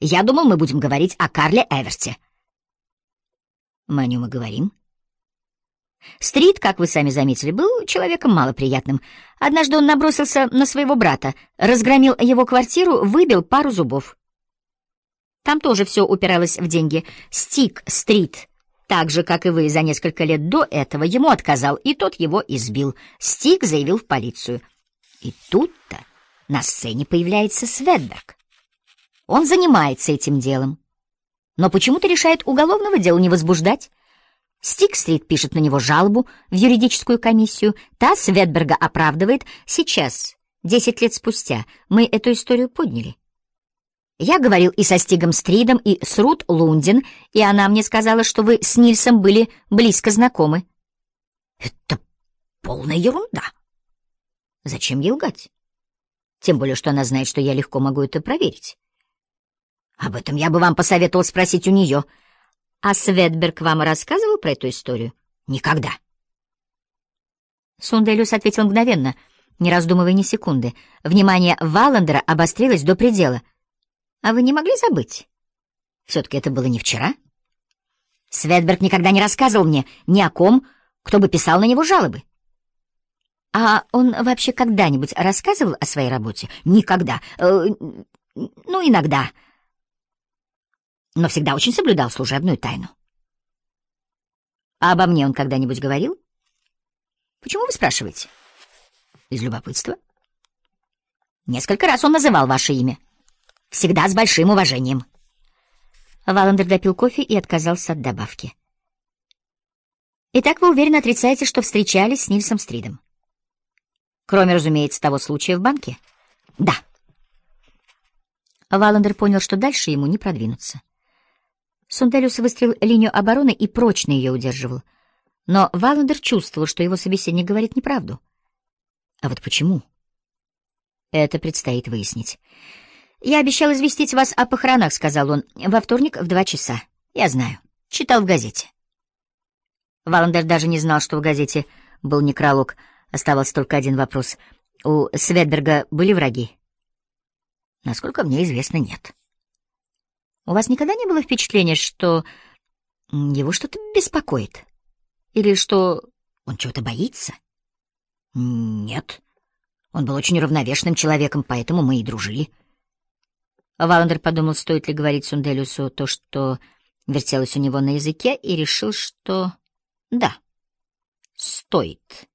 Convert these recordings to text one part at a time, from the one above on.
Я думал, мы будем говорить о Карле Эверте. Мы о нем и говорим. Стрит, как вы сами заметили, был человеком малоприятным. Однажды он набросился на своего брата, разгромил его квартиру, выбил пару зубов. Там тоже все упиралось в деньги. Стик Стрит, так же, как и вы за несколько лет до этого, ему отказал, и тот его избил. Стик заявил в полицию. И тут-то на сцене появляется Светберг. Он занимается этим делом. Но почему-то решает уголовного дела не возбуждать. Стик-стрит пишет на него жалобу в юридическую комиссию. Та Светберга оправдывает. Сейчас, десять лет спустя, мы эту историю подняли. Я говорил и со Стигом Стридом, и с Рут Лундин, и она мне сказала, что вы с Нильсом были близко знакомы. Это полная ерунда. Зачем ей лгать? Тем более, что она знает, что я легко могу это проверить. Об этом я бы вам посоветовал спросить у нее — а Светберг вам рассказывал про эту историю? Никогда. Сунделюс ответил мгновенно, не раздумывая ни секунды. Внимание Валандера обострилось до предела. А вы не могли забыть? Все-таки это было не вчера. Светберг никогда не рассказывал мне ни о ком, кто бы писал на него жалобы. А он вообще когда-нибудь рассказывал о своей работе? Никогда. Э, ну, иногда но всегда очень соблюдал служебную тайну. А обо мне он когда-нибудь говорил? Почему вы спрашиваете? Из любопытства. Несколько раз он называл ваше имя. Всегда с большим уважением. Валандер допил кофе и отказался от добавки. Итак, вы уверенно отрицаете, что встречались с Нильсом Стридом? Кроме, разумеется, того случая в банке? Да. Валандер понял, что дальше ему не продвинуться. Сунделюс выстроил линию обороны и прочно ее удерживал. Но Валандер чувствовал, что его собеседник говорит неправду. А вот почему? Это предстоит выяснить. «Я обещал известить вас о похоронах», — сказал он, — «во вторник в два часа. Я знаю. Читал в газете». Валандер даже не знал, что в газете был некролог. Оставался только один вопрос. У Светберга были враги? Насколько мне известно, нет. У вас никогда не было впечатления, что его что-то беспокоит? Или что он чего-то боится? Нет. Он был очень равновешенным человеком, поэтому мы и дружили. Валандер подумал, стоит ли говорить Сунделюсу то, что вертелось у него на языке, и решил, что да, стоит.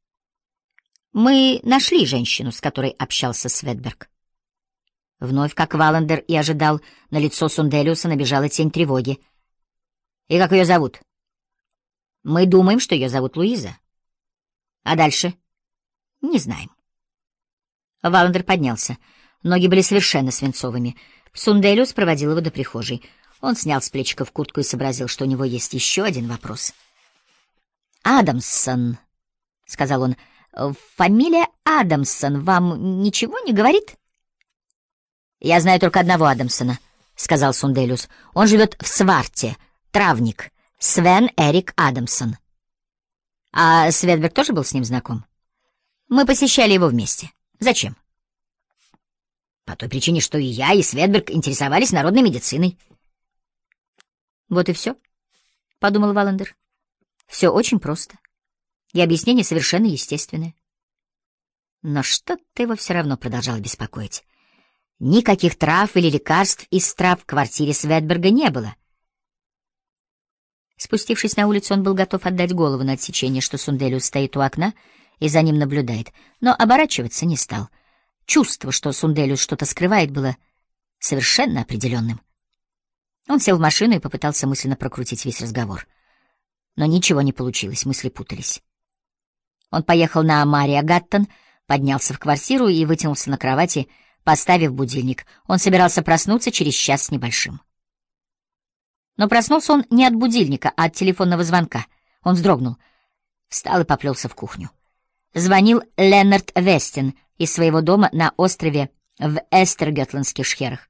Мы нашли женщину, с которой общался Светберг. Вновь, как Валандер и ожидал, на лицо Сунделиуса набежала тень тревоги. «И как ее зовут?» «Мы думаем, что ее зовут Луиза. А дальше?» «Не знаем». Валандер поднялся. Ноги были совершенно свинцовыми. Сунделиус проводил его до прихожей. Он снял с плечиков куртку и сообразил, что у него есть еще один вопрос. «Адамсон», — сказал он, — «фамилия Адамсон вам ничего не говорит?» «Я знаю только одного Адамсона», — сказал Сунделюс. «Он живет в Сварте, травник, Свен Эрик Адамсон». «А Светберг тоже был с ним знаком?» «Мы посещали его вместе. Зачем?» «По той причине, что и я, и Светберг интересовались народной медициной». «Вот и все», — подумал Валандер. «Все очень просто. И объяснение совершенно естественное». Но что-то его все равно продолжало беспокоить. Никаких трав или лекарств из трав в квартире Светберга не было. Спустившись на улицу, он был готов отдать голову на отсечение, что Сунделиус стоит у окна и за ним наблюдает, но оборачиваться не стал. Чувство, что Сунделиус что-то скрывает, было совершенно определенным. Он сел в машину и попытался мысленно прокрутить весь разговор. Но ничего не получилось, мысли путались. Он поехал на Мария Гаттон, поднялся в квартиру и вытянулся на кровати, поставив будильник. Он собирался проснуться через час с небольшим. Но проснулся он не от будильника, а от телефонного звонка. Он вздрогнул, встал и поплелся в кухню. Звонил Леннард Вестин из своего дома на острове в Эстергетландских шхерах.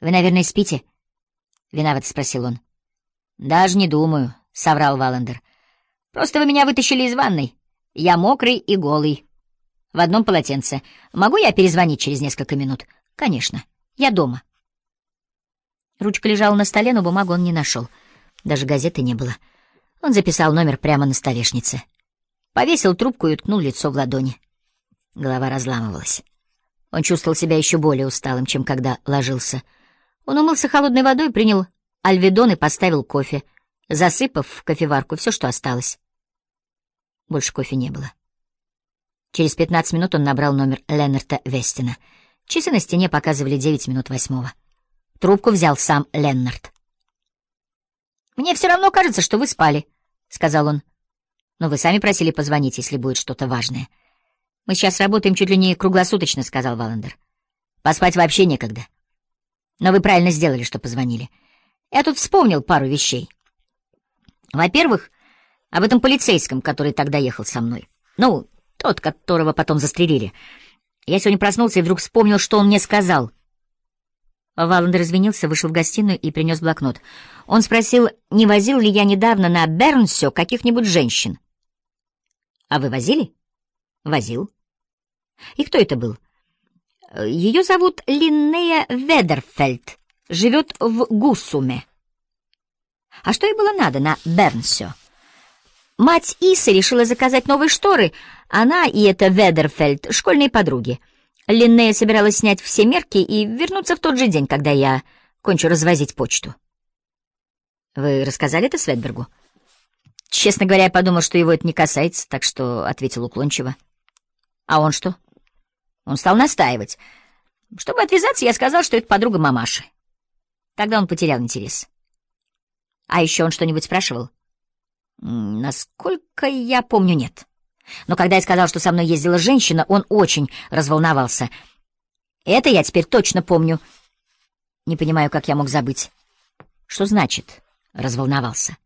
«Вы, наверное, спите?» — виноват спросил он. «Даже не думаю», — соврал Валандер. «Просто вы меня вытащили из ванной. Я мокрый и голый» в одном полотенце. Могу я перезвонить через несколько минут? Конечно. Я дома. Ручка лежала на столе, но бумагу он не нашел. Даже газеты не было. Он записал номер прямо на столешнице. Повесил трубку и уткнул лицо в ладони. Голова разламывалась. Он чувствовал себя еще более усталым, чем когда ложился. Он умылся холодной водой, принял альведон и поставил кофе, засыпав в кофеварку все, что осталось. Больше кофе не было. Через пятнадцать минут он набрал номер Леннарта Вестина. Часы на стене показывали девять минут восьмого. Трубку взял сам Леннард. «Мне все равно кажется, что вы спали», — сказал он. «Но вы сами просили позвонить, если будет что-то важное». «Мы сейчас работаем чуть ли не круглосуточно», — сказал Валандер. «Поспать вообще некогда. Но вы правильно сделали, что позвонили. Я тут вспомнил пару вещей. Во-первых, об этом полицейском, который тогда ехал со мной. Ну, тот, которого потом застрелили. Я сегодня проснулся и вдруг вспомнил, что он мне сказал. Валандер извинился, вышел в гостиную и принес блокнот. Он спросил, не возил ли я недавно на Бернсё каких-нибудь женщин. «А вы возили?» «Возил». «И кто это был?» «Ее зовут Линнея Ведерфельд. Живет в Гуссуме». «А что ей было надо на Бернсё?» Мать Исы решила заказать новые шторы. Она и эта Ведерфельд — школьные подруги. Линнея собиралась снять все мерки и вернуться в тот же день, когда я кончу развозить почту. Вы рассказали это Светбергу? Честно говоря, я подумал, что его это не касается, так что ответил уклончиво. А он что? Он стал настаивать. Чтобы отвязаться, я сказал, что это подруга мамаши. Тогда он потерял интерес. А еще он что-нибудь спрашивал? Насколько я помню, нет. Но когда я сказал, что со мной ездила женщина, он очень разволновался. Это я теперь точно помню. Не понимаю, как я мог забыть. Что значит «разволновался»?